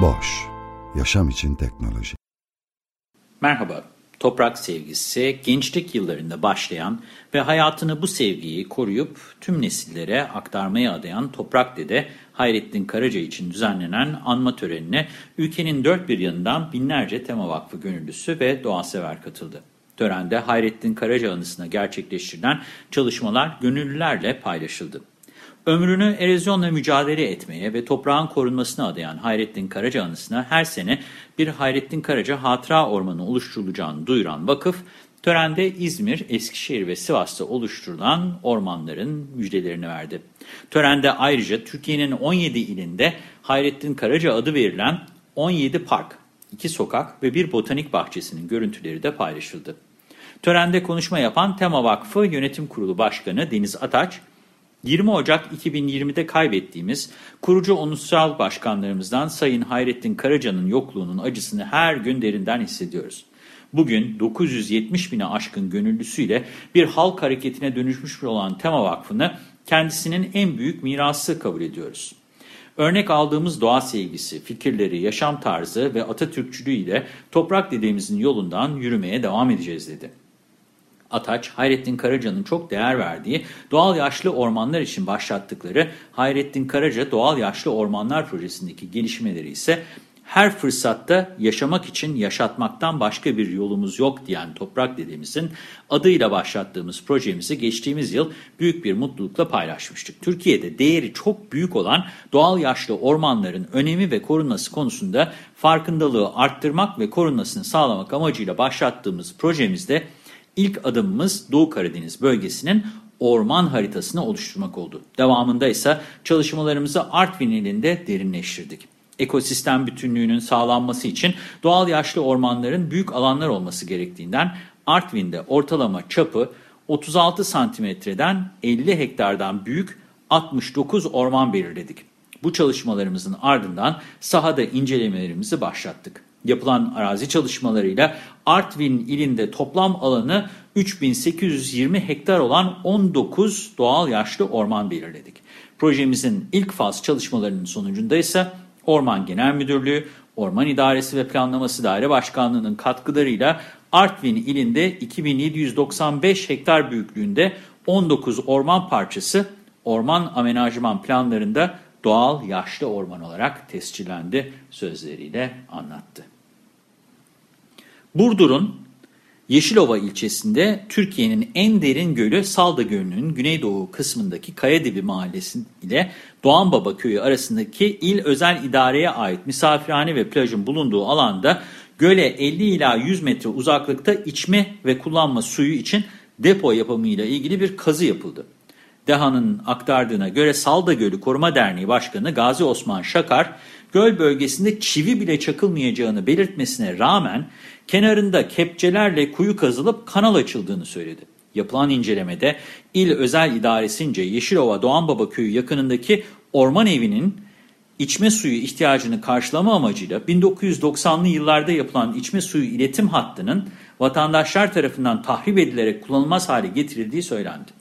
Boş, yaşam için teknoloji. Merhaba, toprak sevgisi gençlik yıllarında başlayan ve hayatını bu sevgiyi koruyup tüm nesillere aktarmaya adayan Toprak Dede Hayrettin Karaca için düzenlenen anma törenine ülkenin dört bir yanından binlerce Tema Vakfı gönüllüsü ve doğasever katıldı. Törende Hayrettin Karaca anısına gerçekleştirilen çalışmalar gönüllülerle paylaşıldı. Ömrünü erozyonla mücadele etmeye ve toprağın korunmasına adayan Hayrettin Karaca anısına her sene bir Hayrettin Karaca Hatıra Ormanı oluşturulacağını duyuran vakıf, törende İzmir, Eskişehir ve Sivas'ta oluşturulan ormanların müjdelerini verdi. Törende ayrıca Türkiye'nin 17 ilinde Hayrettin Karaca adı verilen 17 park, 2 sokak ve bir botanik bahçesinin görüntüleri de paylaşıldı. Törende konuşma yapan Tema Vakfı Yönetim Kurulu Başkanı Deniz Ataç, 20 Ocak 2020'de kaybettiğimiz kurucu ulusal başkanlarımızdan Sayın Hayrettin Karaca'nın yokluğunun acısını her gün derinden hissediyoruz. Bugün 970 bine aşkın gönüllüsüyle bir halk hareketine dönüşmüş olan Tema Vakfı'nı kendisinin en büyük mirası kabul ediyoruz. Örnek aldığımız doğa sevgisi, fikirleri, yaşam tarzı ve Atatürkçülüğü ile toprak dedemizin yolundan yürümeye devam edeceğiz dedi. Ataç, Hayrettin Karaca'nın çok değer verdiği doğal yaşlı ormanlar için başlattıkları Hayrettin Karaca Doğal Yaşlı Ormanlar Projesi'ndeki gelişmeleri ise her fırsatta yaşamak için yaşatmaktan başka bir yolumuz yok diyen Toprak dedemizin adıyla başlattığımız projemizi geçtiğimiz yıl büyük bir mutlulukla paylaşmıştık. Türkiye'de değeri çok büyük olan doğal yaşlı ormanların önemi ve korunması konusunda farkındalığı arttırmak ve korunmasını sağlamak amacıyla başlattığımız projemizde İlk adımımız Doğu Karadeniz bölgesinin orman haritasını oluşturmak oldu. Devamında ise çalışmalarımızı Artvin ilinde derinleştirdik. Ekosistem bütünlüğünün sağlanması için doğal yaşlı ormanların büyük alanlar olması gerektiğinden Artvin'de ortalama çapı 36 santimetreden 50 hektardan büyük 69 orman belirledik. Bu çalışmalarımızın ardından sahada incelemelerimizi başlattık. Yapılan arazi çalışmalarıyla Artvin ilinde toplam alanı 3820 hektar olan 19 doğal yaşlı orman belirledik. Projemizin ilk faz çalışmalarının sonucunda ise Orman Genel Müdürlüğü, Orman İdaresi ve Planlaması Daire Başkanlığı'nın katkılarıyla Artvin ilinde 2795 hektar büyüklüğünde 19 orman parçası orman amenajman planlarında doğal yaşlı orman olarak tescillendi sözleriyle anlattı. Burdur'un Yeşilova ilçesinde Türkiye'nin en derin gölü Salda Gölü'nün güneydoğu kısmındaki Kayadibi Mahallesi ile Doğanbaba Köyü arasındaki il özel idareye ait misafirhane ve plajın bulunduğu alanda göle 50 ila 100 metre uzaklıkta içme ve kullanma suyu için depo yapımıyla ilgili bir kazı yapıldı. DEHA'nın aktardığına göre Salda Gölü Koruma Derneği Başkanı Gazi Osman Şakar, göl bölgesinde çivi bile çakılmayacağını belirtmesine rağmen kenarında kepçelerle kuyu kazılıp kanal açıldığını söyledi. Yapılan incelemede il özel idaresince Yeşilova Doğanbaba Köyü yakınındaki orman evinin içme suyu ihtiyacını karşılama amacıyla 1990'lı yıllarda yapılan içme suyu iletim hattının vatandaşlar tarafından tahrip edilerek kullanılmaz hale getirildiği söylendi.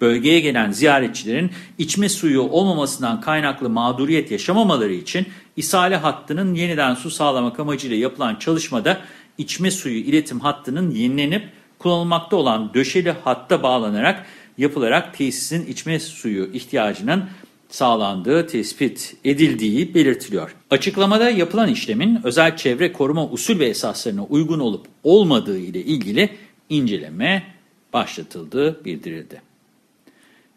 Bölgeye gelen ziyaretçilerin içme suyu olmamasından kaynaklı mağduriyet yaşamamaları için İsale hattının yeniden su sağlamak amacıyla yapılan çalışmada içme suyu iletim hattının yenilenip kullanılmakta olan döşeli hatta bağlanarak yapılarak tesisin içme suyu ihtiyacının sağlandığı tespit edildiği belirtiliyor. Açıklamada yapılan işlemin özel çevre koruma usul ve esaslarına uygun olup olmadığı ile ilgili inceleme başlatıldığı bildirildi.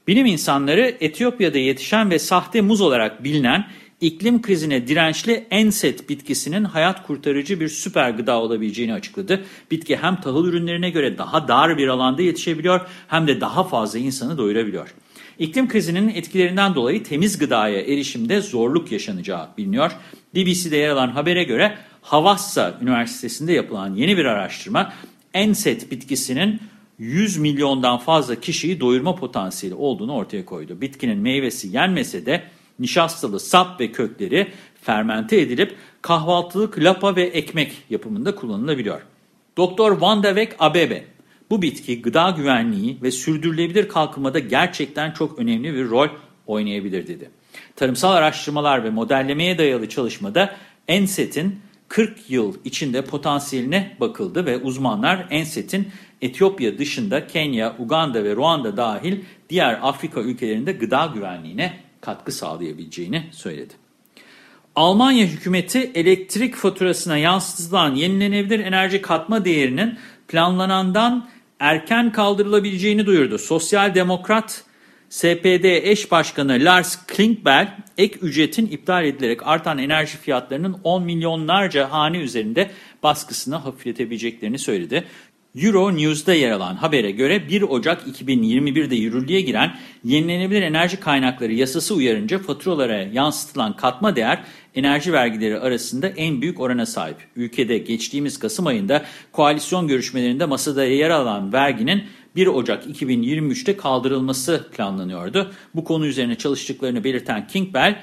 Bilim insanları Etiyopya'da yetişen ve sahte muz olarak bilinen iklim krizine dirençli enset bitkisinin hayat kurtarıcı bir süper gıda olabileceğini açıkladı. Bitki hem tahıl ürünlerine göre daha dar bir alanda yetişebiliyor hem de daha fazla insanı doyurabiliyor. İklim krizinin etkilerinden dolayı temiz gıdaya erişimde zorluk yaşanacağı biliniyor. BBC'de yer alan habere göre Havassa Üniversitesi'nde yapılan yeni bir araştırma enset bitkisinin 100 milyondan fazla kişiyi doyurma potansiyeli olduğunu ortaya koydu. Bitkinin meyvesi yenmese de nişastalı sap ve kökleri fermente edilip kahvaltılık lapa ve ekmek yapımında kullanılabiliyor. Doktor Van de Beek Abebe, bu bitki gıda güvenliği ve sürdürülebilir kalkınmada gerçekten çok önemli bir rol oynayabilir dedi. Tarımsal araştırmalar ve modellemeye dayalı çalışmada Enset'in 40 yıl içinde potansiyeline bakıldı ve uzmanlar Enset'in Etiyopya dışında Kenya, Uganda ve Ruanda dahil diğer Afrika ülkelerinde gıda güvenliğine katkı sağlayabileceğini söyledi. Almanya hükümeti elektrik faturasına yansıtılan yenilenebilir enerji katma değerinin planlanandan erken kaldırılabileceğini duyurdu. Sosyal Demokrat SPD eş başkanı Lars Klingbeil ek ücretin iptal edilerek artan enerji fiyatlarının 10 milyonlarca hane üzerinde baskısını hafifletebileceklerini söyledi. Euro News'da yer alan habere göre 1 Ocak 2021'de yürürlüğe giren yenilenebilir enerji kaynakları yasası uyarınca faturalara yansıtılan katma değer enerji vergileri arasında en büyük orana sahip. Ülkede geçtiğimiz Kasım ayında koalisyon görüşmelerinde masada yer alan verginin 1 Ocak 2023'te kaldırılması planlanıyordu. Bu konu üzerine çalıştıklarını belirten Kingbell,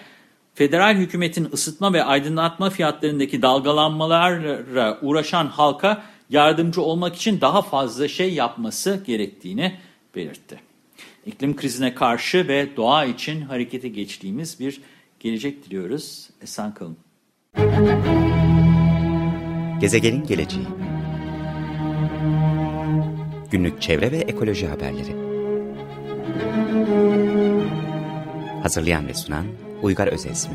federal hükümetin ısıtma ve aydınlatma fiyatlarındaki dalgalanmalarla uğraşan halka yardımcı olmak için daha fazla şey yapması gerektiğini belirtti. İklim krizine karşı ve doğa için harekete geçtiğimiz bir gelecek diliyoruz. Esen kalın. Gezegenin geleceği Günlük çevre ve ekoloji haberleri Hazırlayan ve sunan Uygar Özesmi